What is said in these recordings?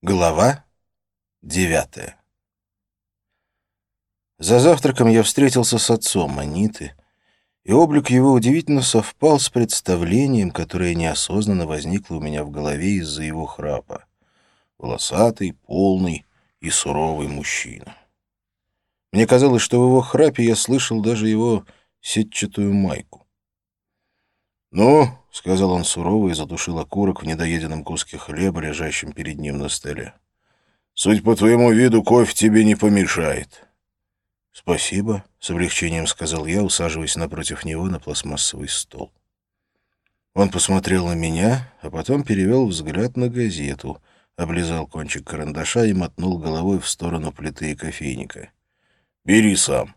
Глава девятая За завтраком я встретился с отцом Аниты, и облик его удивительно совпал с представлением, которое неосознанно возникло у меня в голове из-за его храпа. Волосатый, полный и суровый мужчина. Мне казалось, что в его храпе я слышал даже его сетчатую майку. «Ну, — сказал он сурово и задушил окурок в недоеденном куске хлеба, лежащем перед ним на столе. «Суть по твоему виду, кофе тебе не помешает». «Спасибо», — с облегчением сказал я, усаживаясь напротив него на пластмассовый стол. Он посмотрел на меня, а потом перевел взгляд на газету, облизал кончик карандаша и мотнул головой в сторону плиты и кофейника. «Бери сам.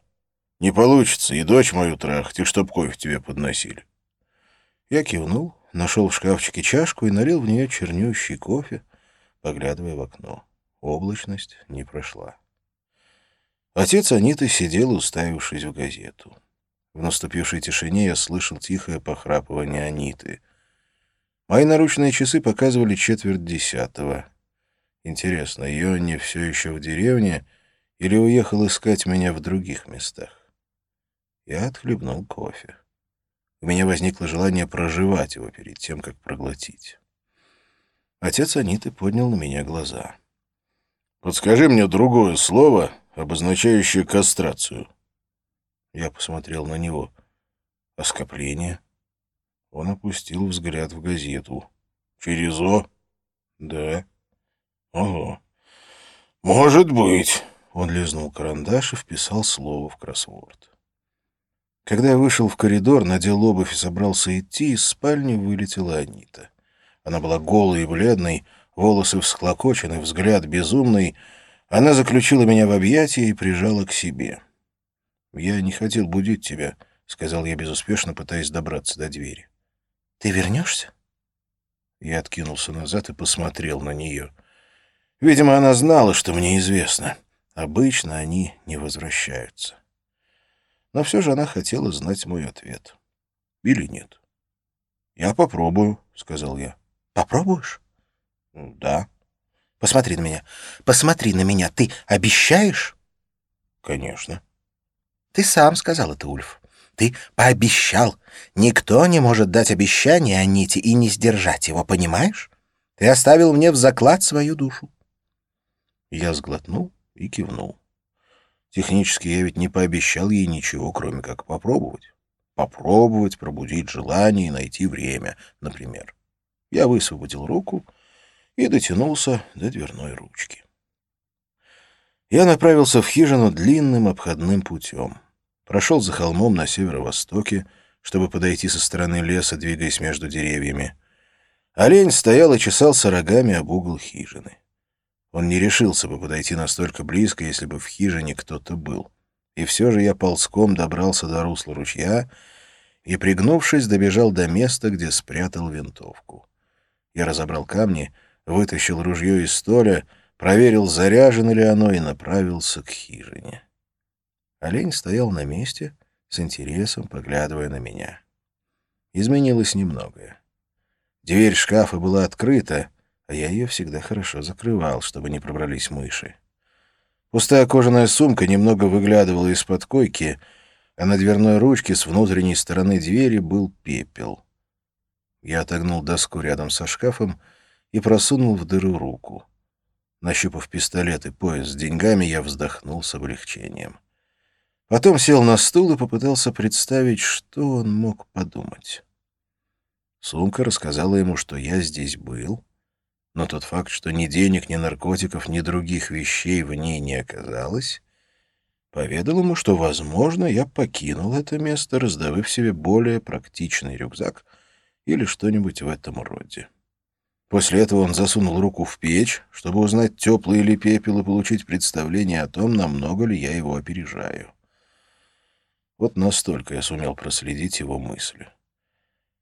Не получится, и дочь мою трахать, и чтоб кофе тебе подносили». Я кивнул, нашел в шкафчике чашку и налил в нее чернющий кофе, поглядывая в окно. Облачность не прошла. Отец Аниты сидел, уставившись в газету. В наступившей тишине я слышал тихое похрапывание Аниты. Мои наручные часы показывали четверть десятого. Интересно, ее не все еще в деревне или уехал искать меня в других местах? Я отхлебнул кофе. У меня возникло желание проживать его перед тем, как проглотить. Отец Аниты поднял на меня глаза. «Подскажи мне другое слово, обозначающее кастрацию». Я посмотрел на него. «Оскопление?» Он опустил взгляд в газету. «Через О?» «Да». «Ого. Может быть». Он лизнул карандаш и вписал слово в кроссворд. Когда я вышел в коридор, надел обувь и собрался идти, из спальни вылетела Анита. Она была голой и бледной, волосы всклокочены, взгляд безумный. Она заключила меня в объятия и прижала к себе. «Я не хотел будить тебя», — сказал я безуспешно, пытаясь добраться до двери. «Ты вернешься?» Я откинулся назад и посмотрел на нее. Видимо, она знала, что мне известно. Обычно они не возвращаются но все же она хотела знать мой ответ. Или нет. «Я попробую», — сказал я. «Попробуешь?» «Да». «Посмотри на меня. Посмотри на меня. Ты обещаешь?» «Конечно». «Ты сам сказал это, Ульф. Ты пообещал. Никто не может дать обещание Аните и не сдержать его, понимаешь? Ты оставил мне в заклад свою душу». Я сглотнул и кивнул. Технически я ведь не пообещал ей ничего, кроме как попробовать. Попробовать, пробудить желание и найти время, например. Я высвободил руку и дотянулся до дверной ручки. Я направился в хижину длинным обходным путем. Прошел за холмом на северо-востоке, чтобы подойти со стороны леса, двигаясь между деревьями. Олень стоял и чесался рогами об угол хижины. Он не решился бы подойти настолько близко, если бы в хижине кто-то был. И все же я ползком добрался до русла ручья и, пригнувшись, добежал до места, где спрятал винтовку. Я разобрал камни, вытащил ружье из столя, проверил, заряжено ли оно, и направился к хижине. Олень стоял на месте, с интересом поглядывая на меня. Изменилось немногое. Дверь шкафа была открыта, а я ее всегда хорошо закрывал, чтобы не пробрались мыши. Пустая кожаная сумка немного выглядывала из-под койки, а на дверной ручке с внутренней стороны двери был пепел. Я отогнул доску рядом со шкафом и просунул в дыру руку. Нащупав пистолет и пояс с деньгами, я вздохнул с облегчением. Потом сел на стул и попытался представить, что он мог подумать. Сумка рассказала ему, что я здесь был, но тот факт, что ни денег, ни наркотиков, ни других вещей в ней не оказалось, поведал ему, что, возможно, я покинул это место, раздавив себе более практичный рюкзак или что-нибудь в этом роде. После этого он засунул руку в печь, чтобы узнать, теплый или пепел, и получить представление о том, намного ли я его опережаю. Вот настолько я сумел проследить его мысли.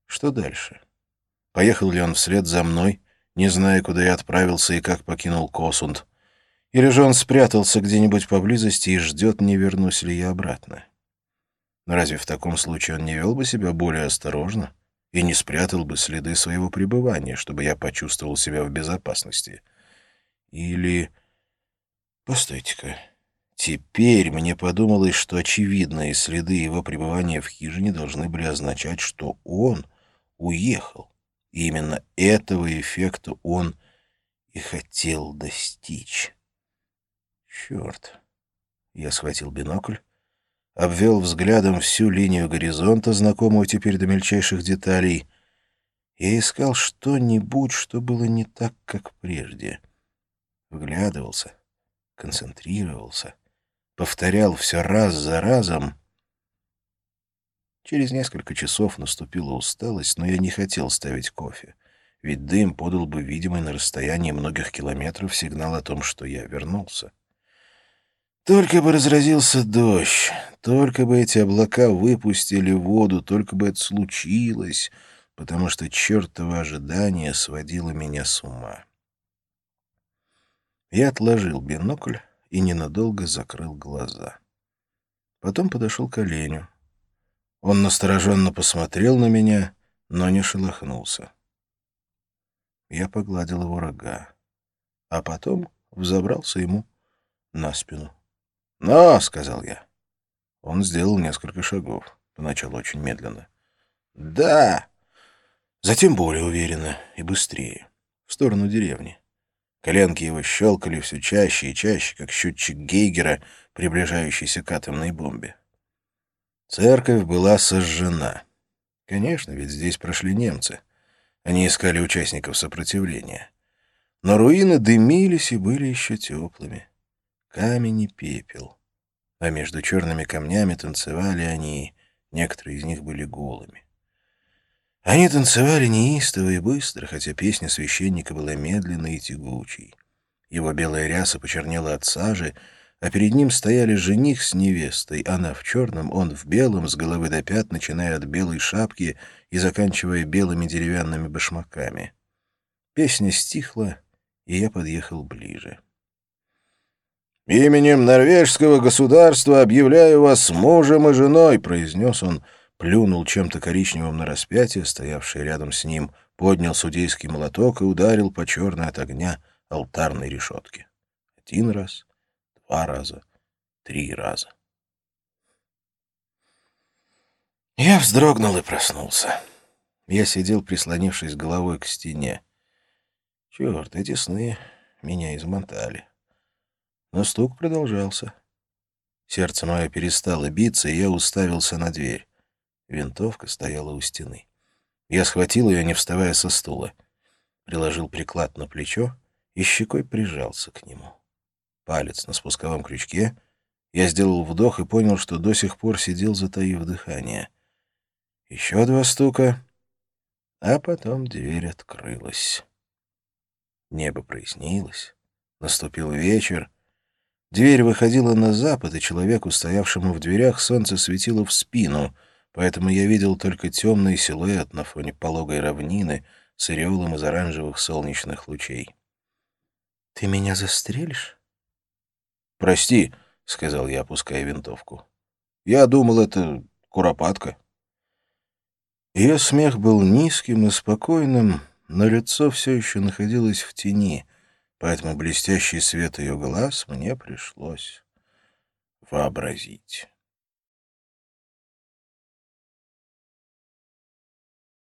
Что дальше? Поехал ли он вслед за мной — не зная, куда я отправился и как покинул Косунд. Или же он спрятался где-нибудь поблизости и ждет, не вернусь ли я обратно. Но разве в таком случае он не вел бы себя более осторожно и не спрятал бы следы своего пребывания, чтобы я почувствовал себя в безопасности? Или... Постойте-ка. Теперь мне подумалось, что очевидные следы его пребывания в хижине должны были означать, что он уехал. И именно этого эффекта он и хотел достичь. Черт. Я схватил бинокль, обвел взглядом всю линию горизонта, знакомую теперь до мельчайших деталей. Я искал что-нибудь, что было не так, как прежде. Вглядывался, концентрировался, повторял все раз за разом. Через несколько часов наступила усталость, но я не хотел ставить кофе, ведь дым подал бы видимый на расстоянии многих километров сигнал о том, что я вернулся. Только бы разразился дождь, только бы эти облака выпустили воду, только бы это случилось, потому что чертово ожидание сводило меня с ума. Я отложил бинокль и ненадолго закрыл глаза. Потом подошел к оленю. Он настороженно посмотрел на меня, но не шелохнулся. Я погладил его рога, а потом взобрался ему на спину. «Но!» — сказал я. Он сделал несколько шагов, поначалу очень медленно. «Да!» Затем более уверенно и быстрее, в сторону деревни. Коленки его щелкали все чаще и чаще, как счетчик Гейгера, приближающийся к атомной бомбе. Церковь была сожжена. Конечно, ведь здесь прошли немцы. Они искали участников сопротивления. Но руины дымились и были еще теплыми камень и пепел. А между черными камнями танцевали они, некоторые из них были голыми. Они танцевали неистово и быстро, хотя песня священника была медленной и тягучей. Его белая ряса почернела от сажи, а перед ним стояли жених с невестой, она в черном, он в белом, с головы до пят, начиная от белой шапки и заканчивая белыми деревянными башмаками. Песня стихла, и я подъехал ближе. «Именем норвежского государства объявляю вас мужем и женой», — произнес он, плюнул чем-то коричневым на распятие, стоявшее рядом с ним, поднял судейский молоток и ударил по черной от огня алтарной решетке. Один раз, два раза, три раза. Я вздрогнул и проснулся. Я сидел, прислонившись головой к стене. Черт, эти сны меня измотали. Но стук продолжался. Сердце мое перестало биться, и я уставился на дверь. Винтовка стояла у стены. Я схватил ее, не вставая со стула. Приложил приклад на плечо и щекой прижался к нему. Палец на спусковом крючке. Я сделал вдох и понял, что до сих пор сидел, затаив дыхание. Еще два стука, а потом дверь открылась. Небо прояснилось. Наступил вечер, Дверь выходила на запад, и человеку, стоявшему в дверях, солнце светило в спину, поэтому я видел только темный силуэт на фоне пологой равнины с ореолом из оранжевых солнечных лучей. — Ты меня застрелишь? — Прости, — сказал я, опуская винтовку. — Я думал, это куропатка. Ее смех был низким и спокойным, но лицо все еще находилось в тени — поэтому блестящий свет ее глаз мне пришлось вообразить.